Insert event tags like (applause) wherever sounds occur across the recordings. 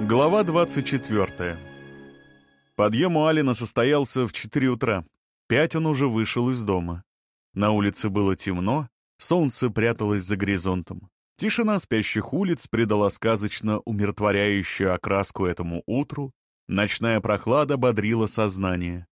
Глава 24. Подъем у Алина состоялся в 4 утра. Пять он уже вышел из дома. На улице было темно, солнце пряталось за горизонтом. Тишина спящих улиц придала сказочно умиротворяющую окраску этому утру, ночная прохлада бодрила сознание.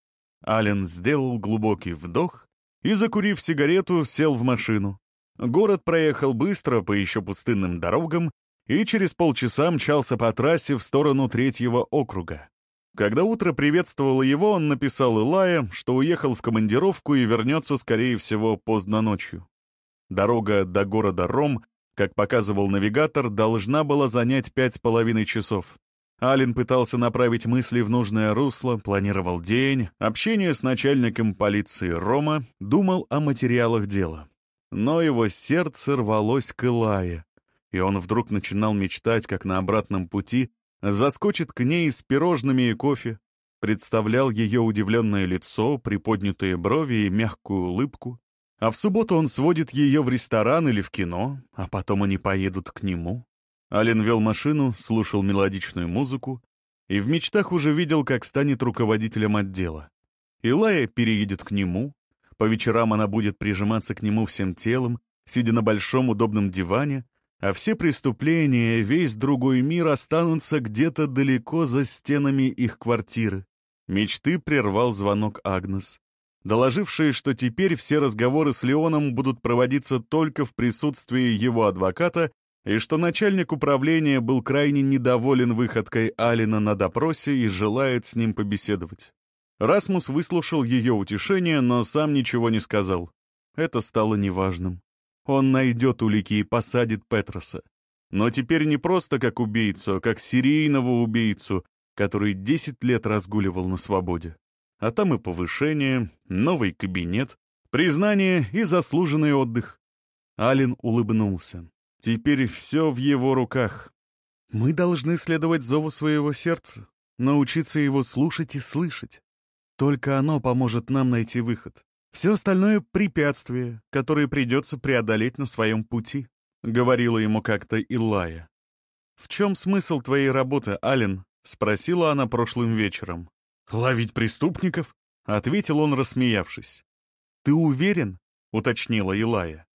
Ален сделал глубокий вдох и, закурив сигарету, сел в машину. Город проехал быстро по еще пустынным дорогам, и через полчаса мчался по трассе в сторону третьего округа. Когда утро приветствовало его, он написал Илая, что уехал в командировку и вернется, скорее всего, поздно ночью. Дорога до города Ром, как показывал навигатор, должна была занять пять с половиной часов. Ален пытался направить мысли в нужное русло, планировал день, общение с начальником полиции Рома, думал о материалах дела. Но его сердце рвалось к Илае, и он вдруг начинал мечтать, как на обратном пути заскочит к ней с пирожными и кофе, представлял ее удивленное лицо, приподнятые брови и мягкую улыбку. А в субботу он сводит ее в ресторан или в кино, а потом они поедут к нему. Ален вел машину, слушал мелодичную музыку и в мечтах уже видел, как станет руководителем отдела. Илая переедет к нему, по вечерам она будет прижиматься к нему всем телом, сидя на большом удобном диване, а все преступления, весь другой мир останутся где-то далеко за стенами их квартиры. Мечты прервал звонок Агнес, доложившая, что теперь все разговоры с Леоном будут проводиться только в присутствии его адвоката и что начальник управления был крайне недоволен выходкой Алина на допросе и желает с ним побеседовать. Расмус выслушал ее утешение, но сам ничего не сказал. Это стало неважным. Он найдет улики и посадит Петроса. Но теперь не просто как убийцу, а как серийного убийцу, который 10 лет разгуливал на свободе. А там и повышение, новый кабинет, признание и заслуженный отдых. Ален улыбнулся. Теперь все в его руках. Мы должны следовать зову своего сердца, научиться его слушать и слышать. Только оно поможет нам найти выход. Все остальное — препятствия, которые придется преодолеть на своем пути», — говорила ему как-то Илая. «В чем смысл твоей работы, Ален?» — спросила она прошлым вечером. «Ловить преступников?» — ответил он, рассмеявшись. «Ты уверен?» — уточнила Илая.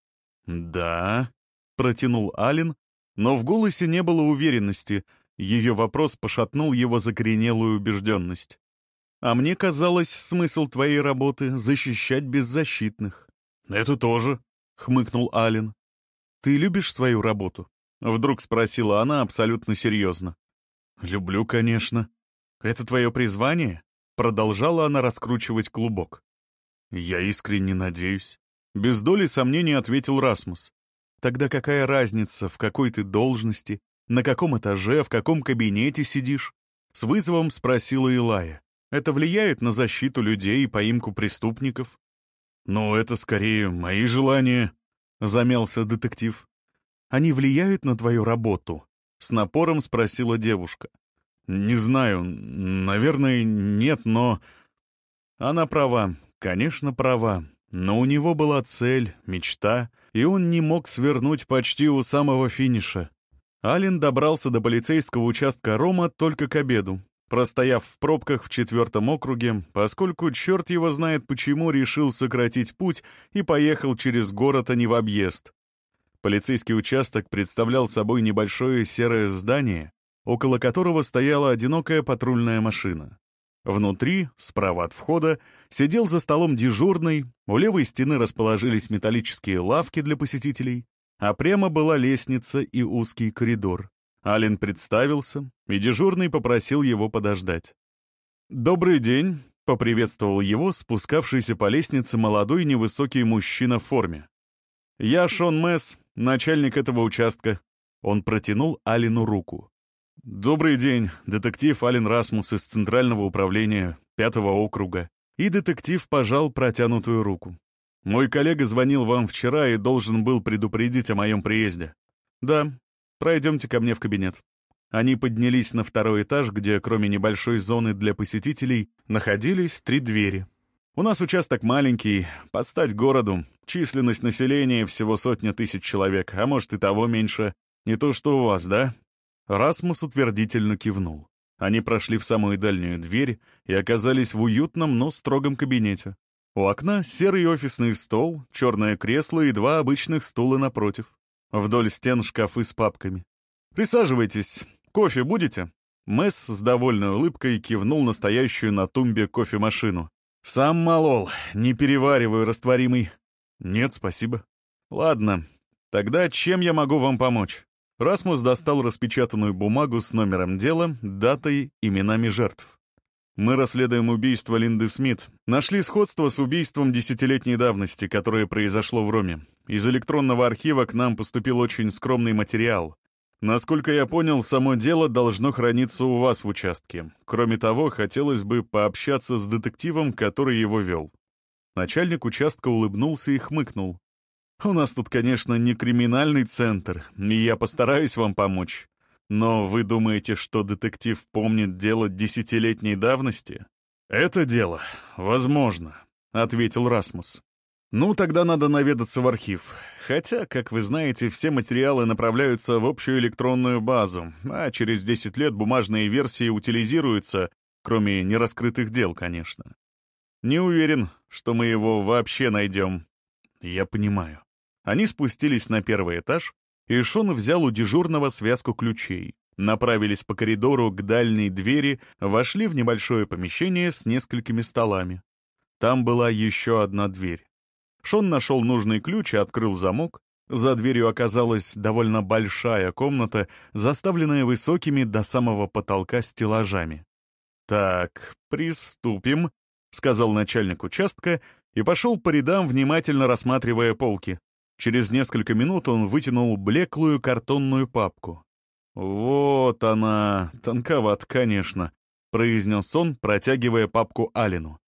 «Да», — протянул Ален, но в голосе не было уверенности, ее вопрос пошатнул его закоренелую убежденность. А мне казалось, смысл твоей работы — защищать беззащитных. «Это тоже», — хмыкнул Ален. «Ты любишь свою работу?» — вдруг спросила она абсолютно серьезно. «Люблю, конечно. Это твое призвание?» Продолжала она раскручивать клубок. «Я искренне надеюсь». Без доли сомнений ответил Расмус. «Тогда какая разница, в какой ты должности, на каком этаже, в каком кабинете сидишь?» С вызовом спросила Илая. Это влияет на защиту людей и поимку преступников? «Ну, это скорее мои желания», — замялся детектив. «Они влияют на твою работу?» — с напором спросила девушка. «Не знаю. Наверное, нет, но...» Она права, конечно, права. Но у него была цель, мечта, и он не мог свернуть почти у самого финиша. Ален добрался до полицейского участка Рома только к обеду простояв в пробках в четвертом округе, поскольку черт его знает почему решил сократить путь и поехал через город, а не в объезд. Полицейский участок представлял собой небольшое серое здание, около которого стояла одинокая патрульная машина. Внутри, справа от входа, сидел за столом дежурный, у левой стены расположились металлические лавки для посетителей, а прямо была лестница и узкий коридор. Ален представился, и дежурный попросил его подождать. «Добрый день», — поприветствовал его спускавшийся по лестнице молодой невысокий мужчина в форме. «Я Шон Месс, начальник этого участка». Он протянул Алину руку. «Добрый день, детектив Ален Расмус из Центрального управления Пятого округа». И детектив пожал протянутую руку. «Мой коллега звонил вам вчера и должен был предупредить о моем приезде». «Да, Пройдемте ко мне в кабинет». Они поднялись на второй этаж, где, кроме небольшой зоны для посетителей, находились три двери. «У нас участок маленький, под стать городу. Численность населения всего сотня тысяч человек, а может и того меньше. Не то что у вас, да?» Расмус утвердительно кивнул. Они прошли в самую дальнюю дверь и оказались в уютном, но строгом кабинете. У окна серый офисный стол, черное кресло и два обычных стула напротив. Вдоль стен шкафы с папками. «Присаживайтесь. Кофе будете?» Месс с довольной улыбкой кивнул настоящую на тумбе кофемашину. «Сам молол, не перевариваю растворимый». «Нет, спасибо». «Ладно, тогда чем я могу вам помочь?» Расмус достал распечатанную бумагу с номером дела, датой, именами жертв. «Мы расследуем убийство Линды Смит. Нашли сходство с убийством десятилетней давности, которое произошло в Роме. Из электронного архива к нам поступил очень скромный материал. Насколько я понял, само дело должно храниться у вас в участке. Кроме того, хотелось бы пообщаться с детективом, который его вел». Начальник участка улыбнулся и хмыкнул. «У нас тут, конечно, не криминальный центр, и я постараюсь вам помочь. Но вы думаете, что детектив помнит дело десятилетней давности?» «Это дело, возможно», — ответил Расмус. «Ну, тогда надо наведаться в архив. Хотя, как вы знаете, все материалы направляются в общую электронную базу, а через 10 лет бумажные версии утилизируются, кроме нераскрытых дел, конечно. Не уверен, что мы его вообще найдем». «Я понимаю». Они спустились на первый этаж, и Шон взял у дежурного связку ключей. Направились по коридору к дальней двери, вошли в небольшое помещение с несколькими столами. Там была еще одна дверь. Шон нашел нужный ключ и открыл замок. За дверью оказалась довольно большая комната, заставленная высокими до самого потолка стеллажами. «Так, приступим», — сказал начальник участка и пошел по рядам, внимательно рассматривая полки. Через несколько минут он вытянул блеклую картонную папку. «Вот она, тонковат, конечно», — произнес он, протягивая папку Алину.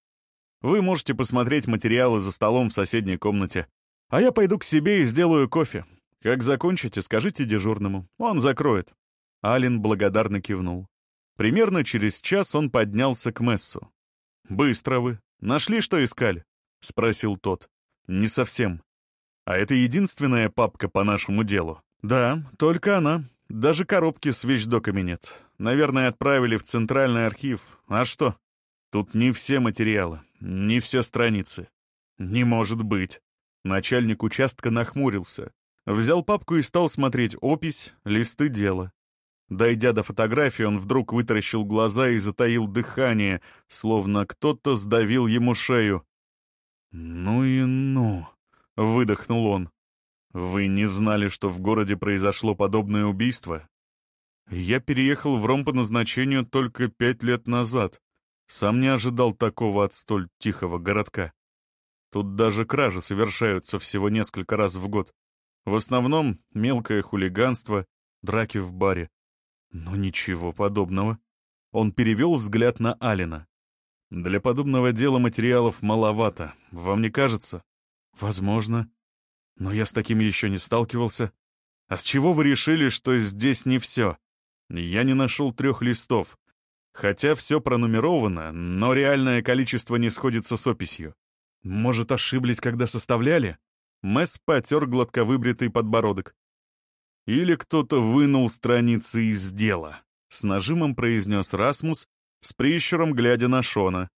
Вы можете посмотреть материалы за столом в соседней комнате. А я пойду к себе и сделаю кофе. Как закончите, скажите дежурному. Он закроет». Ален благодарно кивнул. Примерно через час он поднялся к Мессу. «Быстро вы. Нашли, что искали?» — спросил тот. «Не совсем. А это единственная папка по нашему делу?» «Да, только она. Даже коробки с вещдоками нет. Наверное, отправили в центральный архив. А что?» Тут не все материалы, не все страницы. Не может быть. Начальник участка нахмурился. Взял папку и стал смотреть опись, листы дела. Дойдя до фотографии, он вдруг вытаращил глаза и затаил дыхание, словно кто-то сдавил ему шею. «Ну и ну!» — выдохнул он. «Вы не знали, что в городе произошло подобное убийство?» «Я переехал в Ром по назначению только пять лет назад», сам не ожидал такого от столь тихого городка. Тут даже кражи совершаются всего несколько раз в год. В основном мелкое хулиганство, драки в баре. Но ничего подобного. Он перевел взгляд на Алина. Для подобного дела материалов маловато, вам не кажется? Возможно. Но я с таким еще не сталкивался. А с чего вы решили, что здесь не все? Я не нашел трех листов. Хотя все пронумеровано, но реальное количество не сходится с описью. Может, ошиблись, когда составляли? Месс потер гладко выбритый подбородок. Или кто-то вынул страницы из дела, с нажимом произнес Расмус, с прищуром глядя на Шона.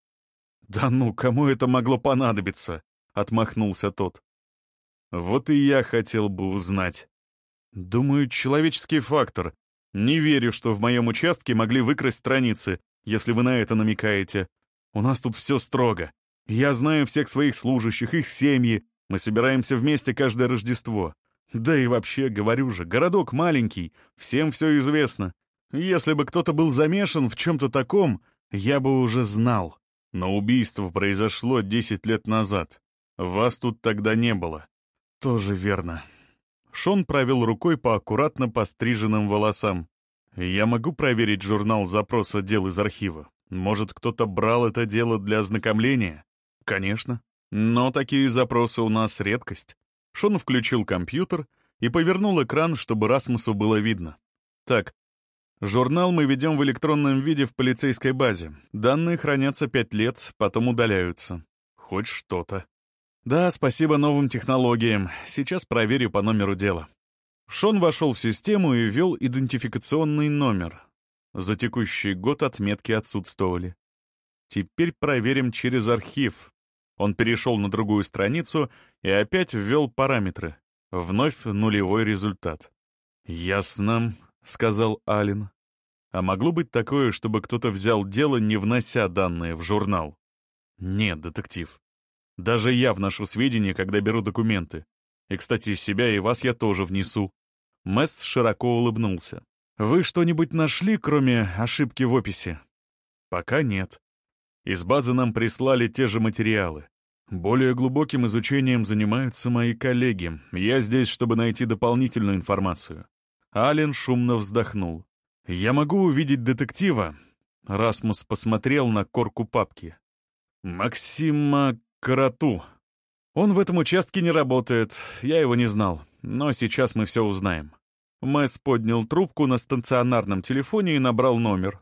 «Да ну, кому это могло понадобиться?» — отмахнулся тот. «Вот и я хотел бы узнать. Думаю, человеческий фактор, не верю, что в моем участке могли выкрасть страницы, если вы на это намекаете. У нас тут все строго. Я знаю всех своих служащих, их семьи. Мы собираемся вместе каждое Рождество. Да и вообще, говорю же, городок маленький, всем все известно. Если бы кто-то был замешан в чем-то таком, я бы уже знал. Но убийство произошло 10 лет назад. Вас тут тогда не было. Тоже верно. Шон провел рукой по аккуратно постриженным волосам. «Я могу проверить журнал запроса дел из архива? Может, кто-то брал это дело для ознакомления?» «Конечно. Но такие запросы у нас редкость». Шон включил компьютер и повернул экран, чтобы Расмусу было видно. «Так, журнал мы ведем в электронном виде в полицейской базе. Данные хранятся пять лет, потом удаляются. Хоть что-то». «Да, спасибо новым технологиям. Сейчас проверю по номеру дела». Шон вошел в систему и ввел идентификационный номер. За текущий год отметки отсутствовали. Теперь проверим через архив. Он перешел на другую страницу и опять ввел параметры. Вновь нулевой результат. «Ясно», — сказал Ален. «А могло быть такое, чтобы кто-то взял дело, не внося данные в журнал?» «Нет, детектив. Даже я вношу сведения, когда беру документы. И, кстати, себя и вас я тоже внесу». Месс широко улыбнулся. «Вы что-нибудь нашли, кроме ошибки в описи?» «Пока нет. Из базы нам прислали те же материалы. Более глубоким изучением занимаются мои коллеги. Я здесь, чтобы найти дополнительную информацию». Ален шумно вздохнул. «Я могу увидеть детектива?» Расмус посмотрел на корку папки. «Максима Карату. Он в этом участке не работает, я его не знал, но сейчас мы все узнаем». Мэс поднял трубку на стационарном телефоне и набрал номер.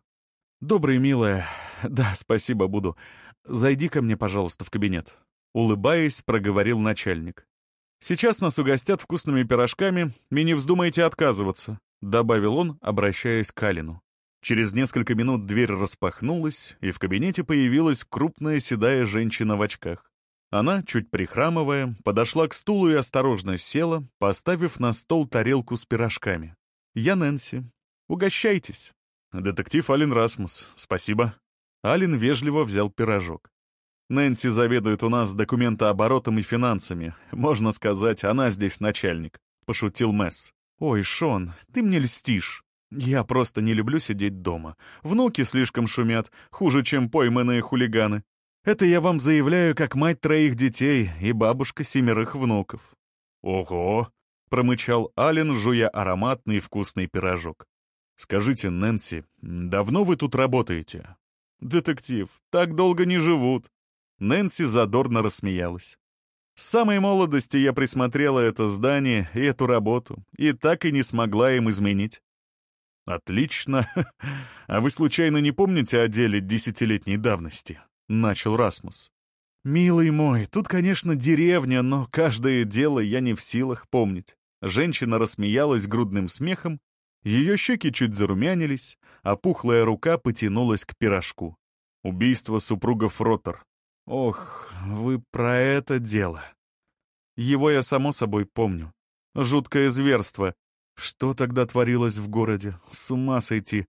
«Добрый, милая. Да, спасибо, буду. Зайди ко мне, пожалуйста, в кабинет». Улыбаясь, проговорил начальник. «Сейчас нас угостят вкусными пирожками, и не вздумайте отказываться», — добавил он, обращаясь к Алину. Через несколько минут дверь распахнулась, и в кабинете появилась крупная седая женщина в очках. Она, чуть прихрамывая, подошла к стулу и осторожно села, поставив на стол тарелку с пирожками. «Я Нэнси. Угощайтесь». «Детектив Ален Расмус. Спасибо». Ален вежливо взял пирожок. «Нэнси заведует у нас документооборотом и финансами. Можно сказать, она здесь начальник», — пошутил Месс. «Ой, Шон, ты мне льстишь. Я просто не люблю сидеть дома. Внуки слишком шумят, хуже, чем пойманные хулиганы. Это я вам заявляю как мать троих детей и бабушка семерых внуков». «Ого!» — промычал Ален, жуя ароматный вкусный пирожок. «Скажите, Нэнси, давно вы тут работаете?» «Детектив, так долго не живут». Нэнси задорно рассмеялась. С самой молодости я присмотрела это здание и эту работу, и так и не смогла им изменить. «Отлично. (laughs) А вы случайно не помните о деле десятилетней давности?» — начал Расмус. «Милый мой, тут, конечно, деревня, но каждое дело я не в силах помнить». Женщина рассмеялась грудным смехом, ее щеки чуть зарумянились, а пухлая рука потянулась к пирожку. Убийство супруга Фроттер. Ох, вы про это дело. Его я, само собой, помню. Жуткое зверство. Что тогда творилось в городе? С ума сойти.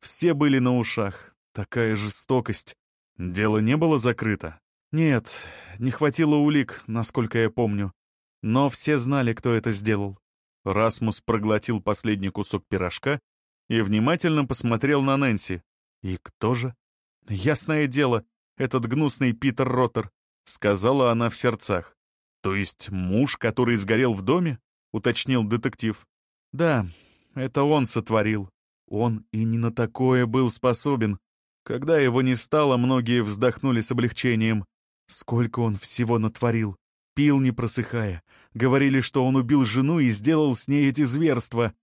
Все были на ушах. Такая жестокость. Дело не было закрыто? Нет, не хватило улик, насколько я помню. Но все знали, кто это сделал. Расмус проглотил последний кусок пирожка и внимательно посмотрел на Нэнси. И кто же? Ясное дело, этот гнусный Питер Роттер, сказала она в сердцах. То есть муж, который сгорел в доме? уточнил детектив. Да, это он сотворил. Он и не на такое был способен. Когда его не стало, многие вздохнули с облегчением. Сколько он всего натворил. Пил, не просыхая. Говорили, что он убил жену и сделал с ней эти зверства.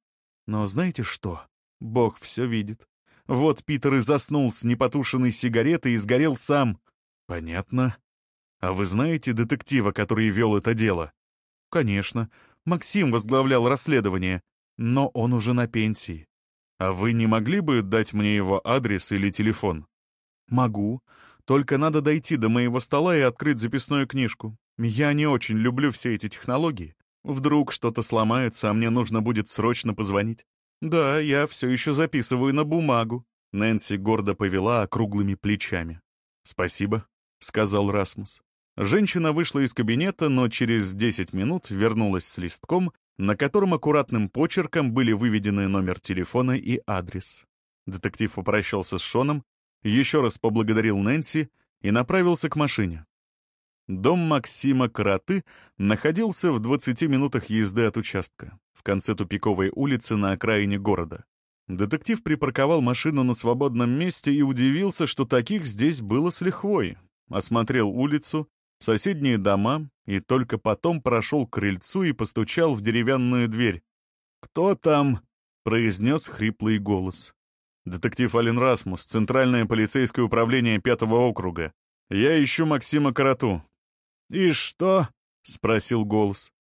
Но знаете что? Бог все видит. Вот Питер и заснул с непотушенной сигаретой и сгорел сам. Понятно. А вы знаете детектива, который вел это дело? Конечно. Максим возглавлял расследование. Но он уже на пенсии. «А вы не могли бы дать мне его адрес или телефон?» «Могу. Только надо дойти до моего стола и открыть записную книжку. Я не очень люблю все эти технологии. Вдруг что-то сломается, а мне нужно будет срочно позвонить. Да, я все еще записываю на бумагу». Нэнси гордо повела округлыми плечами. «Спасибо», — сказал Расмус. Женщина вышла из кабинета, но через 10 минут вернулась с листком, на котором аккуратным почерком были выведены номер телефона и адрес. Детектив попрощался с Шоном, еще раз поблагодарил Нэнси и направился к машине. Дом Максима Караты находился в 20 минутах езды от участка, в конце тупиковой улицы на окраине города. Детектив припарковал машину на свободном месте и удивился, что таких здесь было с лихвой. Осмотрел улицу, соседние дома и только потом прошел к крыльцу и постучал в деревянную дверь. «Кто там?» — произнес хриплый голос. «Детектив Ален Расмус, Центральное полицейское управление Пятого округа. Я ищу Максима Карату». «И что?» — спросил голос.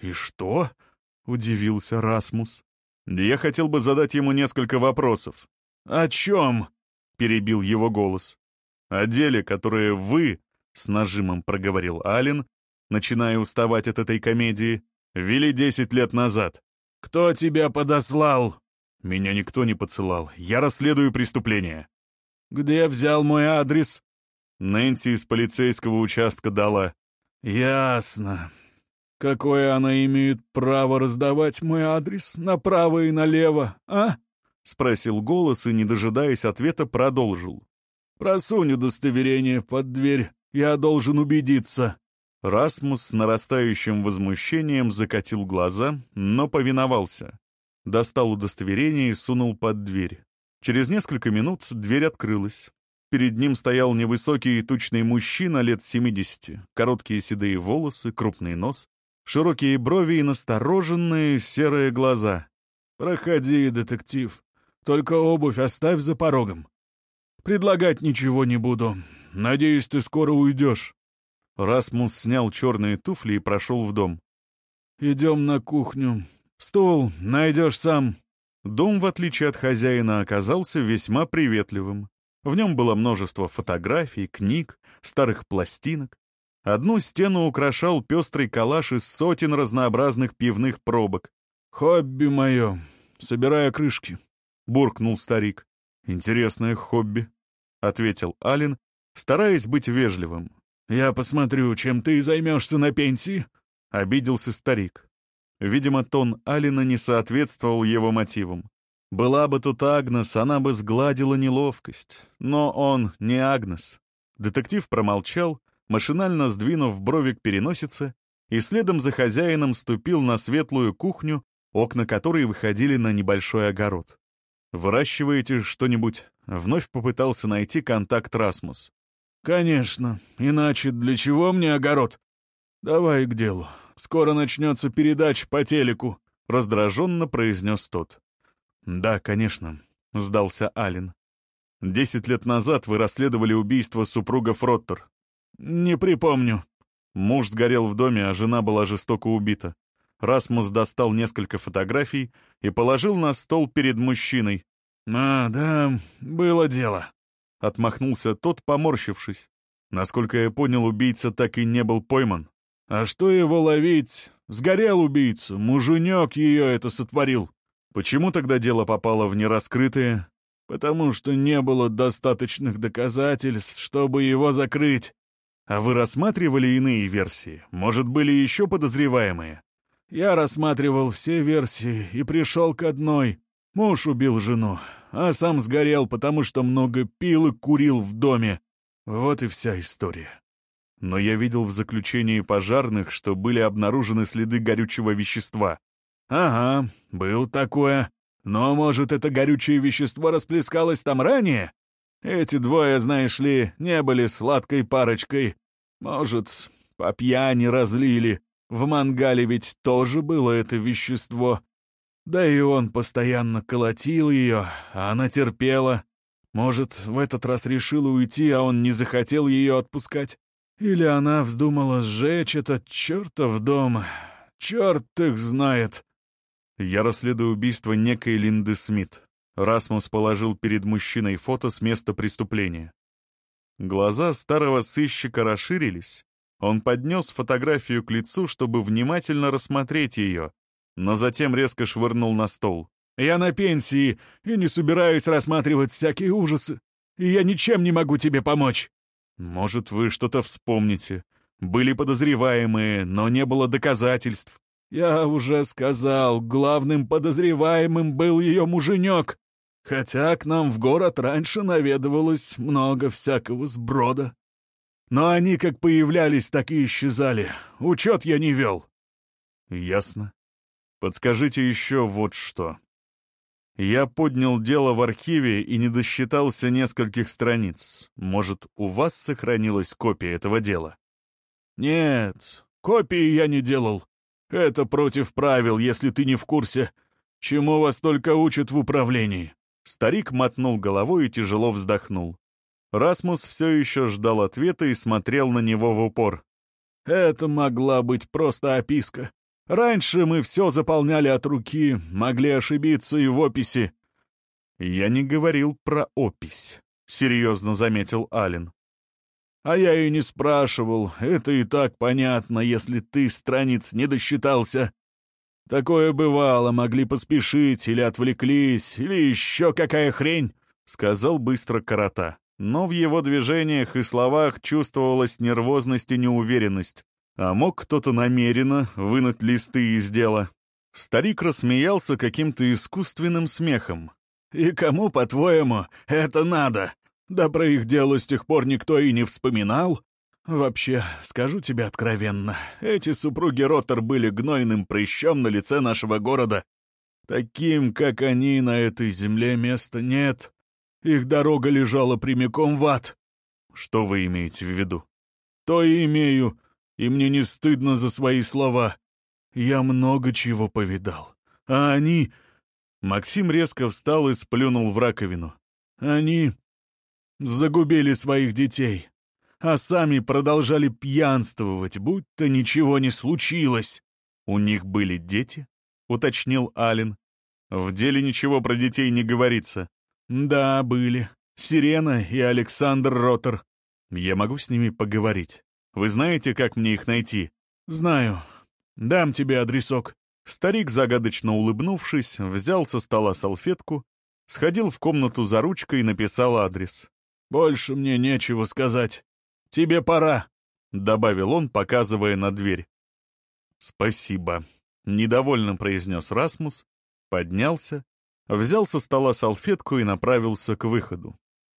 «И что?» — удивился Расмус. «Я хотел бы задать ему несколько вопросов». «О чем?» — перебил его голос. «О деле, которое вы, — с нажимом проговорил Ален, начиная уставать от этой комедии, — вели десять лет назад. Кто тебя подослал?» «Меня никто не поцелал. Я расследую преступление». «Где взял мой адрес?» Нэнси из полицейского участка дала. «Ясно. Какое она имеет право раздавать мой адрес направо и налево, а?» — спросил голос и, не дожидаясь ответа, продолжил. «Просунь удостоверение под дверь. Я должен убедиться». Расмус с нарастающим возмущением закатил глаза, но повиновался. Достал удостоверение и сунул под дверь. Через несколько минут дверь открылась. Перед ним стоял невысокий и тучный мужчина лет 70, короткие седые волосы, крупный нос, широкие брови и настороженные серые глаза. «Проходи, детектив. Только обувь оставь за порогом. Предлагать ничего не буду. Надеюсь, ты скоро уйдешь». Расмус снял черные туфли и прошел в дом. «Идем на кухню. Стул найдешь сам». Дом, в отличие от хозяина, оказался весьма приветливым. В нем было множество фотографий, книг, старых пластинок. Одну стену украшал пестрый калаш из сотен разнообразных пивных пробок. «Хобби мое, собирая крышки», — буркнул старик. «Интересное хобби», — ответил Ален, стараясь быть вежливым. «Я посмотрю, чем ты займешься на пенсии», — обиделся старик. Видимо, тон Алина не соответствовал его мотивам. Была бы тут Агнес, она бы сгладила неловкость. Но он не Агнес. Детектив промолчал, машинально сдвинув брови к переносице, и следом за хозяином ступил на светлую кухню, окна которой выходили на небольшой огород. «Выращиваете что-нибудь?» Вновь попытался найти контакт Расмус. «Конечно. Иначе для чего мне огород? Давай к делу. Скоро начнется передача по телеку», — раздраженно произнес тот. «Да, конечно», — сдался Ален. «Десять лет назад вы расследовали убийство супруга Фроттер». «Не припомню». Муж сгорел в доме, а жена была жестоко убита. Расмус достал несколько фотографий и положил на стол перед мужчиной. «А, да, было дело», — отмахнулся тот, поморщившись. Насколько я понял, убийца так и не был пойман. «А что его ловить? Сгорел убийца, муженек ее это сотворил». «Почему тогда дело попало в нераскрытые?» «Потому что не было достаточных доказательств, чтобы его закрыть». «А вы рассматривали иные версии? Может, были еще подозреваемые?» «Я рассматривал все версии и пришел к одной. Муж убил жену, а сам сгорел, потому что много пил и курил в доме. Вот и вся история. Но я видел в заключении пожарных, что были обнаружены следы горючего вещества. Ага, был такое. Но, может, это горючее вещество расплескалось там ранее? Эти двое, знаешь ли, не были сладкой парочкой. Может, по пьяни разлили. В мангале ведь тоже было это вещество. Да и он постоянно колотил ее, а она терпела. Может, в этот раз решила уйти, а он не захотел ее отпускать? Или она вздумала сжечь этот чертов дом? Черт их знает. Я расследую убийство некой Линды Смит. Расмус положил перед мужчиной фото с места преступления. Глаза старого сыщика расширились. Он поднес фотографию к лицу, чтобы внимательно рассмотреть ее, но затем резко швырнул на стол. «Я на пенсии и не собираюсь рассматривать всякие ужасы, и я ничем не могу тебе помочь». «Может, вы что-то вспомните. Были подозреваемые, но не было доказательств». «Я уже сказал, главным подозреваемым был ее муженек, хотя к нам в город раньше наведывалось много всякого сброда. Но они как появлялись, так и исчезали. Учет я не вел». «Ясно. Подскажите еще вот что. Я поднял дело в архиве и не досчитался нескольких страниц. Может, у вас сохранилась копия этого дела? Нет, копии я не делал. Это против правил, если ты не в курсе. Чему вас только учат в управлении?» Старик мотнул головой и тяжело вздохнул. Расмус все еще ждал ответа и смотрел на него в упор. «Это могла быть просто описка. Раньше мы все заполняли от руки, могли ошибиться и в описи». «Я не говорил про опись», — серьезно заметил Ален. «А я и не спрашивал, это и так понятно, если ты страниц не досчитался. Такое бывало, могли поспешить или отвлеклись, или еще какая хрень», — сказал быстро Карата. Но в его движениях и словах чувствовалась нервозность и неуверенность. А мог кто-то намеренно вынуть листы из дела? Старик рассмеялся каким-то искусственным смехом. «И кому, по-твоему, это надо? Да про их дело с тех пор никто и не вспоминал. Вообще, скажу тебе откровенно, эти супруги Роттер были гнойным прыщом на лице нашего города. Таким, как они, на этой земле места нет. Их дорога лежала прямиком в ад. Что вы имеете в виду? То и имею, и мне не стыдно за свои слова. Я много чего повидал. А они... Максим резко встал и сплюнул в раковину. Они загубили своих детей, а сами продолжали пьянствовать, будто ничего не случилось. «У них были дети?» — уточнил Ален. «В деле ничего про детей не говорится». «Да, были. Сирена и Александр Роттер. Я могу с ними поговорить. Вы знаете, как мне их найти?» «Знаю. Дам тебе адресок». Старик, загадочно улыбнувшись, взял со стола салфетку, сходил в комнату за ручкой и написал адрес. «Больше мне нечего сказать. Тебе пора», — добавил он, показывая на дверь. «Спасибо», — недовольно произнес Расмус, поднялся, взял со стола салфетку и направился к выходу.